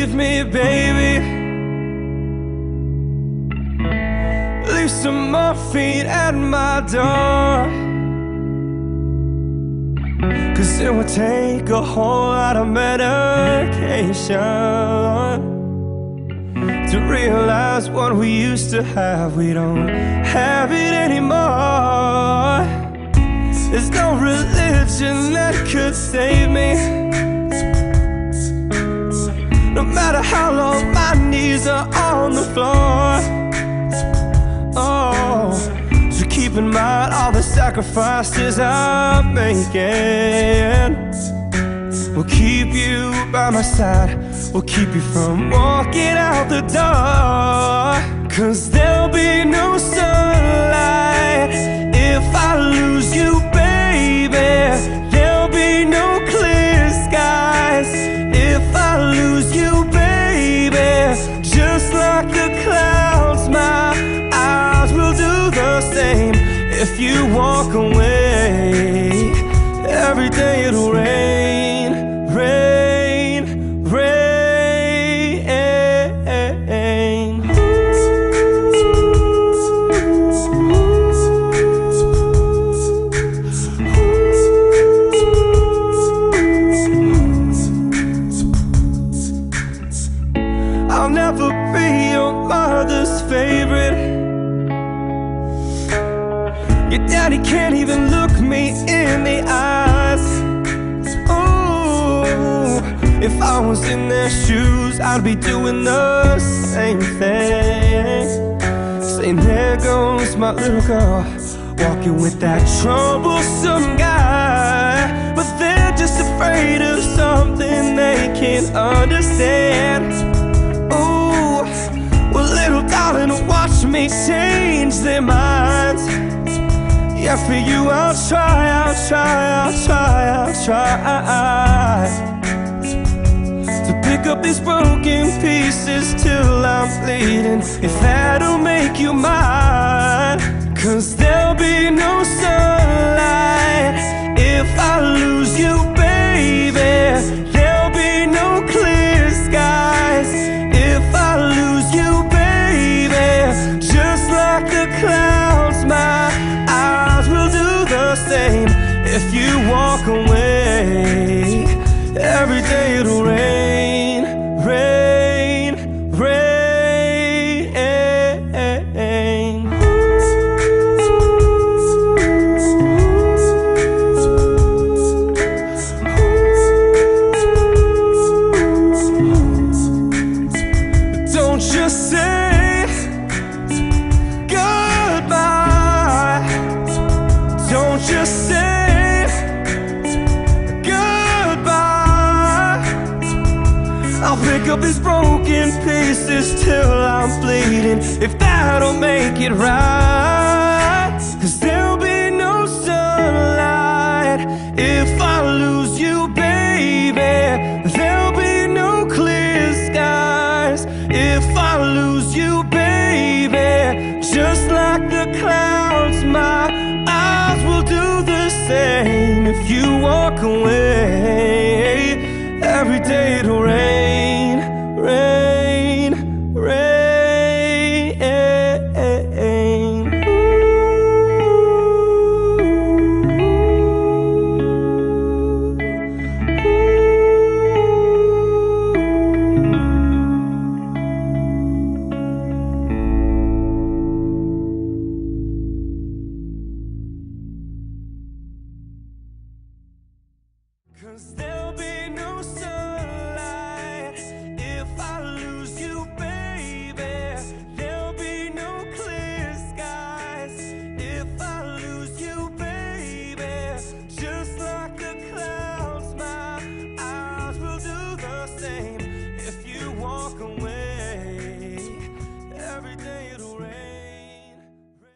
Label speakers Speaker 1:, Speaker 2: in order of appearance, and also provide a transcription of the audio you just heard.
Speaker 1: leave me, baby. Leave some morphine at my door. Cause it would take a whole lot of medication to realize what we used to have. We don't have it anymore. There's no religion that could save me. No matter how long my knees are on the floor. Oh, so keep in mind all the sacrifices I'm making. We'll keep you by my side. We'll keep you from walking out the door. Cause If you walk away, every day it'll rain, Your daddy can't even look me in the eyes. Ooh, if I was in their shoes, I'd be doing the same thing. Saying, there goes my little girl, walking with that troublesome guy. But they're just afraid of something they can't understand. Ooh, well, little darling, watch me change their minds. Yeah, for you, I'll try, I'll try, I'll try, I'll try to pick up these broken pieces till I'm bleeding. If that'll make you mine, cause there'll I'll pick up these broken pieces till I'm bleeding. If that'll make it right. Cause there'll be no sunlight if I lose you, baby. There'll be no clear skies if I lose you, baby. Just like the clouds, my eyes will do the same if you walk away. Every day it'll rain, Cause there'll be no sun.